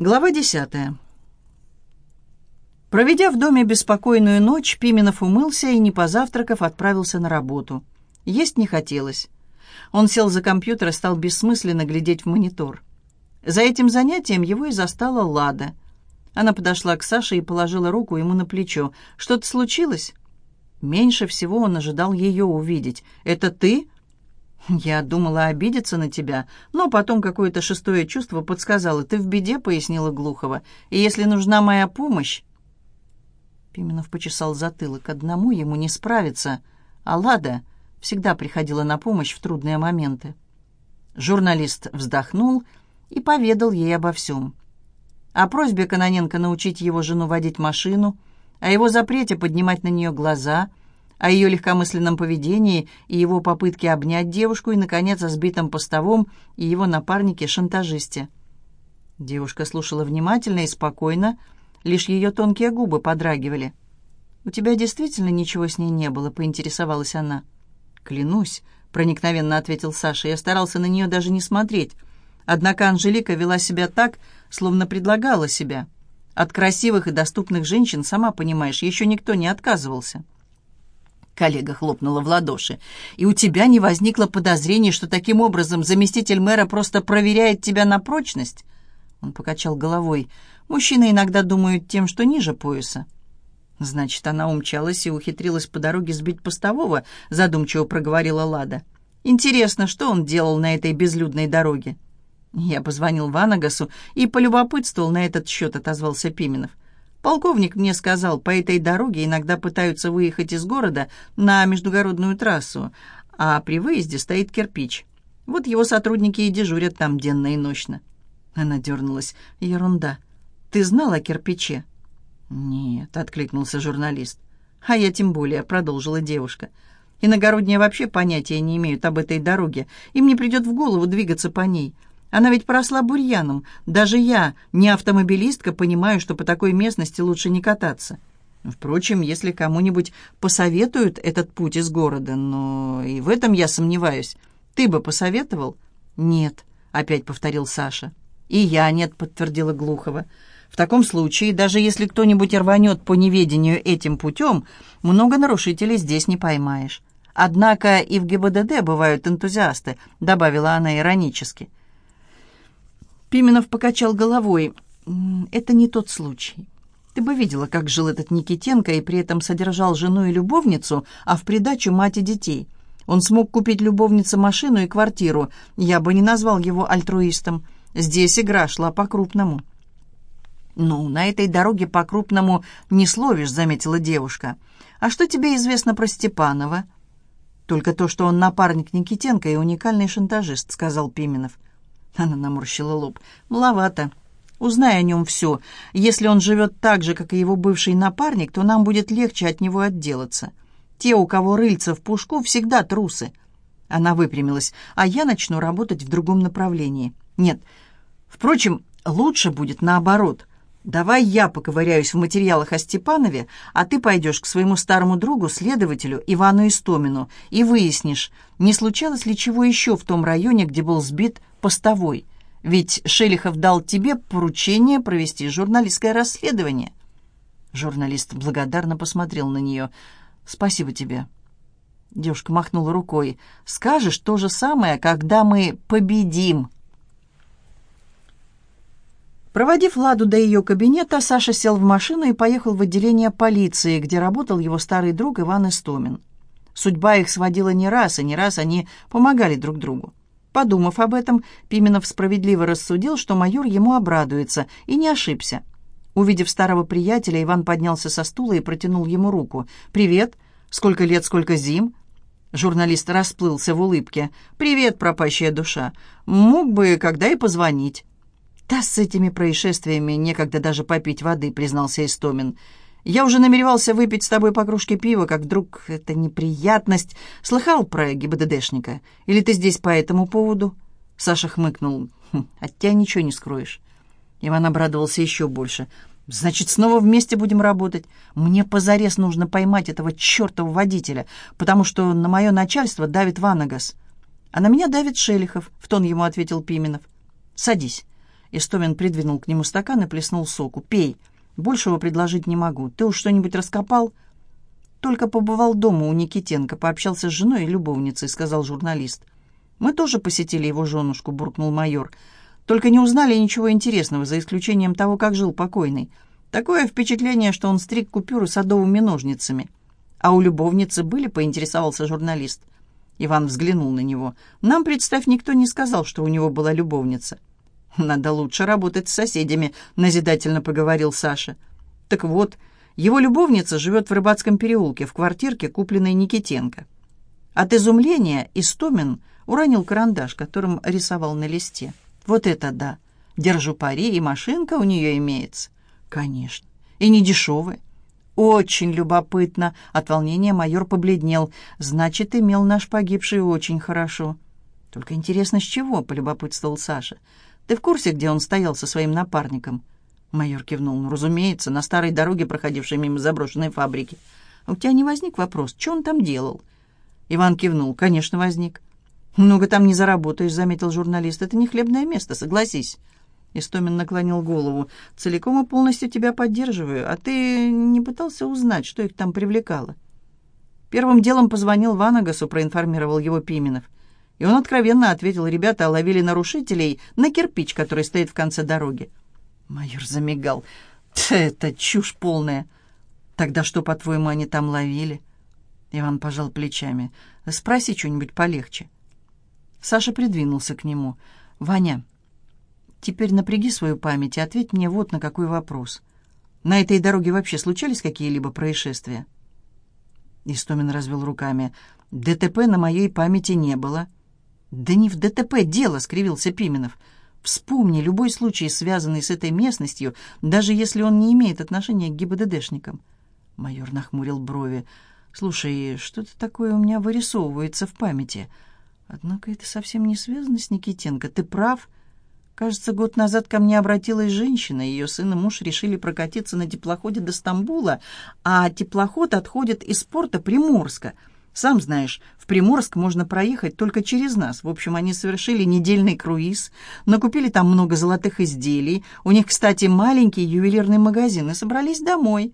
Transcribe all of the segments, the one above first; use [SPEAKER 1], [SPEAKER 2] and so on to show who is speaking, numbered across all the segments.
[SPEAKER 1] Глава десятая. Проведя в доме беспокойную ночь, Пименов умылся и, не позавтракав, отправился на работу. Есть не хотелось. Он сел за компьютер и стал бессмысленно глядеть в монитор. За этим занятием его и застала Лада. Она подошла к Саше и положила руку ему на плечо. «Что-то случилось?» Меньше всего он ожидал ее увидеть. «Это ты?» «Я думала обидеться на тебя, но потом какое-то шестое чувство подсказало. Ты в беде», — пояснила Глухова. «И если нужна моя помощь...» Пименов почесал затылок. Одному ему не справиться, а Лада всегда приходила на помощь в трудные моменты. Журналист вздохнул и поведал ей обо всем. О просьбе Каноненко научить его жену водить машину, о его запрете поднимать на нее глаза — о ее легкомысленном поведении и его попытке обнять девушку, и, наконец, о сбитом постовом и его напарнике-шантажисте. Девушка слушала внимательно и спокойно, лишь ее тонкие губы подрагивали. «У тебя действительно ничего с ней не было?» — поинтересовалась она. «Клянусь», — проникновенно ответил Саша, — «я старался на нее даже не смотреть. Однако Анжелика вела себя так, словно предлагала себя. От красивых и доступных женщин, сама понимаешь, еще никто не отказывался». Коллега хлопнула в ладоши. «И у тебя не возникло подозрений, что таким образом заместитель мэра просто проверяет тебя на прочность?» Он покачал головой. «Мужчины иногда думают тем, что ниже пояса». «Значит, она умчалась и ухитрилась по дороге сбить постового», задумчиво проговорила Лада. «Интересно, что он делал на этой безлюдной дороге?» Я позвонил Ванагасу и полюбопытствовал на этот счет, отозвался Пименов. Полковник мне сказал, по этой дороге иногда пытаются выехать из города на междугородную трассу, а при выезде стоит кирпич. Вот его сотрудники и дежурят там денно и ночно. Она дернулась. Ерунда. Ты знал о кирпиче? Нет, откликнулся журналист. А я тем более, продолжила девушка. Иногородние вообще понятия не имеют об этой дороге. Им не придет в голову двигаться по ней. Она ведь поросла бурьяном. Даже я, не автомобилистка, понимаю, что по такой местности лучше не кататься. Впрочем, если кому-нибудь посоветуют этот путь из города, но и в этом я сомневаюсь. Ты бы посоветовал? Нет, опять повторил Саша. И я нет, подтвердила Глухова. В таком случае, даже если кто-нибудь рванет по неведению этим путем, много нарушителей здесь не поймаешь. Однако и в ГИБДД бывают энтузиасты, добавила она иронически. Пименов покачал головой. «Это не тот случай. Ты бы видела, как жил этот Никитенко и при этом содержал жену и любовницу, а в придачу мать и детей. Он смог купить любовнице машину и квартиру. Я бы не назвал его альтруистом. Здесь игра шла по-крупному». «Ну, на этой дороге по-крупному не словишь», — заметила девушка. «А что тебе известно про Степанова?» «Только то, что он напарник Никитенко и уникальный шантажист», — сказал Пименов. Она наморщила лоб. «Маловато. Узнай о нем все. Если он живет так же, как и его бывший напарник, то нам будет легче от него отделаться. Те, у кого рыльца в пушку, всегда трусы». Она выпрямилась. «А я начну работать в другом направлении. Нет. Впрочем, лучше будет наоборот. Давай я поковыряюсь в материалах о Степанове, а ты пойдешь к своему старому другу, следователю Ивану Истомину, и выяснишь, не случалось ли чего еще в том районе, где был сбит постовой. Ведь Шелихов дал тебе поручение провести журналистское расследование. Журналист благодарно посмотрел на нее. «Спасибо тебе». Девушка махнула рукой. «Скажешь то же самое, когда мы победим». Проводив Ладу до ее кабинета, Саша сел в машину и поехал в отделение полиции, где работал его старый друг Иван Истомин. Судьба их сводила не раз, и не раз они помогали друг другу. Подумав об этом, Пименов справедливо рассудил, что майор ему обрадуется, и не ошибся. Увидев старого приятеля, Иван поднялся со стула и протянул ему руку. «Привет! Сколько лет, сколько зим?» Журналист расплылся в улыбке. «Привет, пропащая душа! Мог бы когда и позвонить». «Да с этими происшествиями некогда даже попить воды», — признался Истомин. «Я уже намеревался выпить с тобой по кружке пива, как вдруг эта неприятность. Слыхал про ГИБДДшника? Или ты здесь по этому поводу?» Саша хмыкнул. «Хм, «От тебя ничего не скроешь». Иван обрадовался еще больше. «Значит, снова вместе будем работать. Мне позарез нужно поймать этого чертова водителя, потому что на мое начальство давит Ванагас». «А на меня давит Шелихов», — в тон ему ответил Пименов. «Садись». Истомин придвинул к нему стакан и плеснул соку. «Пей. Большего предложить не могу. Ты уж что-нибудь раскопал?» «Только побывал дома у Никитенко, пообщался с женой и любовницей», — сказал журналист. «Мы тоже посетили его женушку», — буркнул майор. «Только не узнали ничего интересного, за исключением того, как жил покойный. Такое впечатление, что он стриг купюры садовыми ножницами». «А у любовницы были?» — поинтересовался журналист. Иван взглянул на него. «Нам, представь, никто не сказал, что у него была любовница». «Надо лучше работать с соседями», — назидательно поговорил Саша. «Так вот, его любовница живет в Рыбацком переулке, в квартирке, купленной Никитенко». От изумления Истомин уронил карандаш, которым рисовал на листе. «Вот это да! Держу пари, и машинка у нее имеется». «Конечно. И не дешевая. «Очень любопытно!» От волнения майор побледнел. «Значит, имел наш погибший очень хорошо». «Только интересно, с чего?» — полюбопытствовал Саша. «Ты в курсе, где он стоял со своим напарником?» Майор кивнул. «Ну, разумеется, на старой дороге, проходившей мимо заброшенной фабрики. А у тебя не возник вопрос, что он там делал?» Иван кивнул. «Конечно, возник». «Много там не заработаешь», — заметил журналист. «Это не хлебное место, согласись». Истомин наклонил голову. «Целиком и полностью тебя поддерживаю. А ты не пытался узнать, что их там привлекало?» Первым делом позвонил Ванагасу, проинформировал его Пименов. И он откровенно ответил, ребята ловили нарушителей на кирпич, который стоит в конце дороги. Майор замигал. «Это чушь полная!» «Тогда что, по-твоему, они там ловили?» Иван пожал плечами. «Спроси что-нибудь полегче». Саша придвинулся к нему. «Ваня, Теперь напряги свою память и ответь мне вот на какой вопрос. На этой дороге вообще случались какие-либо происшествия?» Истомин развел руками. «ДТП на моей памяти не было». «Да не в ДТП дело», — скривился Пименов. «Вспомни любой случай, связанный с этой местностью, даже если он не имеет отношения к ГИБДДшникам». Майор нахмурил брови. «Слушай, что-то такое у меня вырисовывается в памяти. Однако это совсем не связано с Никитенко. Ты прав». Кажется, год назад ко мне обратилась женщина. Ее сын и муж решили прокатиться на теплоходе до Стамбула, а теплоход отходит из порта Приморска. Сам знаешь, в Приморск можно проехать только через нас. В общем, они совершили недельный круиз, накупили там много золотых изделий. У них, кстати, маленький ювелирный магазин и собрались домой.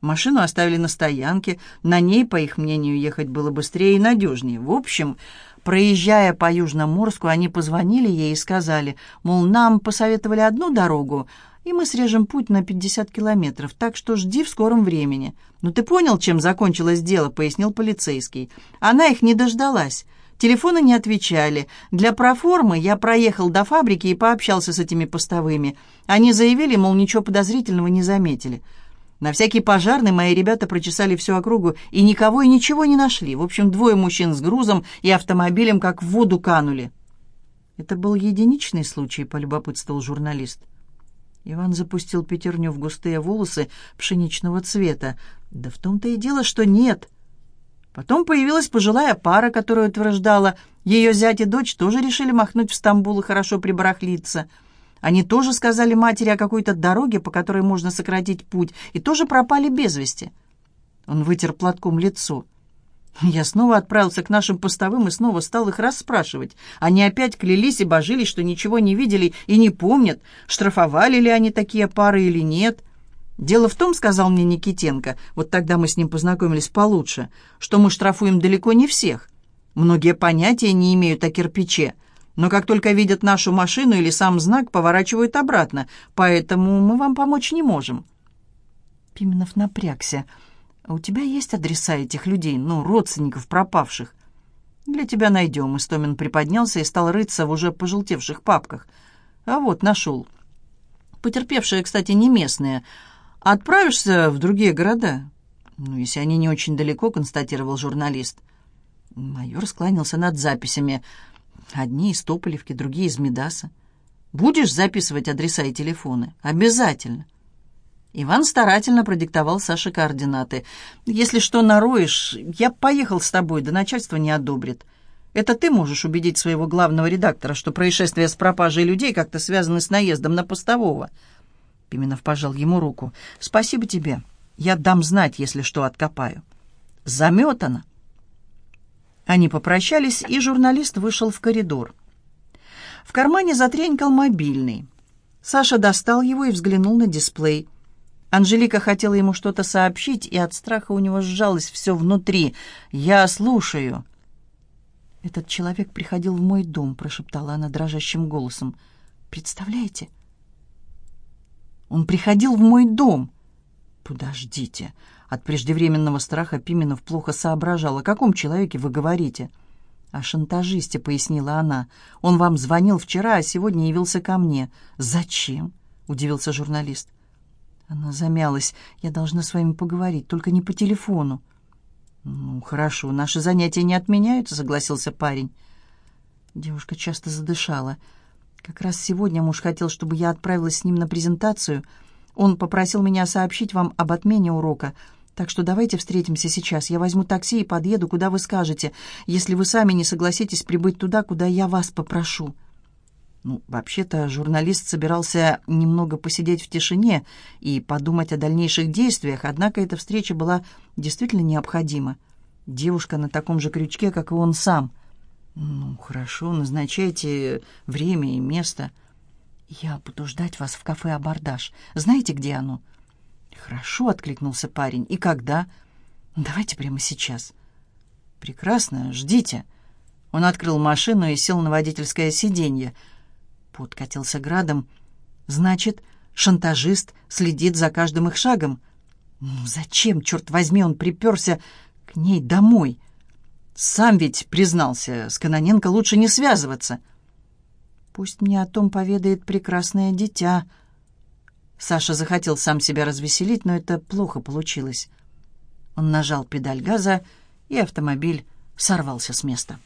[SPEAKER 1] Машину оставили на стоянке. На ней, по их мнению, ехать было быстрее и надежнее. В общем, Проезжая по Южноморску, они позвонили ей и сказали, мол, нам посоветовали одну дорогу, и мы срежем путь на 50 километров, так что жди в скором времени. «Ну ты понял, чем закончилось дело?» — пояснил полицейский. «Она их не дождалась». Телефоны не отвечали. Для проформы я проехал до фабрики и пообщался с этими постовыми. Они заявили, мол, ничего подозрительного не заметили. На всякий пожарный мои ребята прочесали всю округу и никого и ничего не нашли. В общем, двое мужчин с грузом и автомобилем как в воду канули. Это был единичный случай, полюбопытствовал журналист. Иван запустил пятерню в густые волосы пшеничного цвета. Да в том-то и дело, что нет. Потом появилась пожилая пара, которая утверждала, ее зять и дочь тоже решили махнуть в Стамбул и хорошо прибарахлиться — они тоже сказали матери о какой-то дороге, по которой можно сократить путь, и тоже пропали без вести. Он вытер платком лицо. Я снова отправился к нашим постовым и снова стал их расспрашивать. Они опять клялись и божились, что ничего не видели и не помнят, штрафовали ли они такие пары или нет. «Дело в том, — сказал мне Никитенко, — вот тогда мы с ним познакомились получше, что мы штрафуем далеко не всех. Многие понятия не имеют о кирпиче, но как только видят нашу машину или сам знак, поворачивают обратно, поэтому мы вам помочь не можем». Пименов напрягся. «А у тебя есть адреса этих людей, ну, родственников пропавших?» «Для тебя найдем», — Истомин приподнялся и стал рыться в уже пожелтевших папках. «А вот, нашел. Потерпевшие, кстати, не местные. Отправишься в другие города?» «Ну, если они не очень далеко», — констатировал журналист. Майор склонился над записями — Одни из Тополевки, другие из Медаса. Будешь записывать адреса и телефоны? Обязательно. Иван старательно продиктовал Саше координаты. «Если что нароешь, я поехал с тобой, да начальство не одобрит. Это ты можешь убедить своего главного редактора, что происшествия с пропажей людей как-то связаны с наездом на постового». Пименов пожал ему руку. «Спасибо тебе. Я дам знать, если что откопаю». «Заметано». Они попрощались, и журналист вышел в коридор. В кармане затренькал мобильный. Саша достал его и взглянул на дисплей. Анжелика хотела ему что-то сообщить, и от страха у него сжалось все внутри. «Я слушаю». «Этот человек приходил в мой дом», — прошептала она дрожащим голосом. «Представляете?» «Он приходил в мой дом». «Подождите». От преждевременного страха Пименов плохо соображал. «О каком человеке вы говорите?» «О шантажисте», — пояснила она. «Он вам звонил вчера, а сегодня явился ко мне». «Зачем?» — удивился журналист. Она замялась. «Я должна с вами поговорить, только не по телефону». «Ну, хорошо, наши занятия не отменяются», — согласился парень. Девушка часто задышала. «Как раз сегодня муж хотел, чтобы я отправилась с ним на презентацию. Он попросил меня сообщить вам об отмене урока. Так что давайте встретимся сейчас. Я возьму такси и подъеду, куда вы скажете, если вы сами не согласитесь прибыть туда, куда я вас попрошу». Ну, вообще-то журналист собирался немного посидеть в тишине и подумать о дальнейших действиях, однако эта встреча была действительно необходима. Девушка на таком же крючке, как и он сам. «Ну, хорошо, назначайте время и место. Я буду ждать вас в кафе «Абордаж». Знаете, где оно?» «Хорошо», — откликнулся парень. «И когда?» «Давайте прямо сейчас». «Прекрасно, ждите». Он открыл машину и сел на водительское сиденье. Пот катился градом. «Значит, шантажист следит за каждым их шагом?» «Ну зачем, черт возьми, он приперся к ней домой?» «Сам ведь признался, с Каноненко лучше не связываться». «Пусть мне о том поведает прекрасное дитя», Саша захотел сам себя развеселить, но это плохо получилось. Он нажал педаль газа, и автомобиль сорвался с места.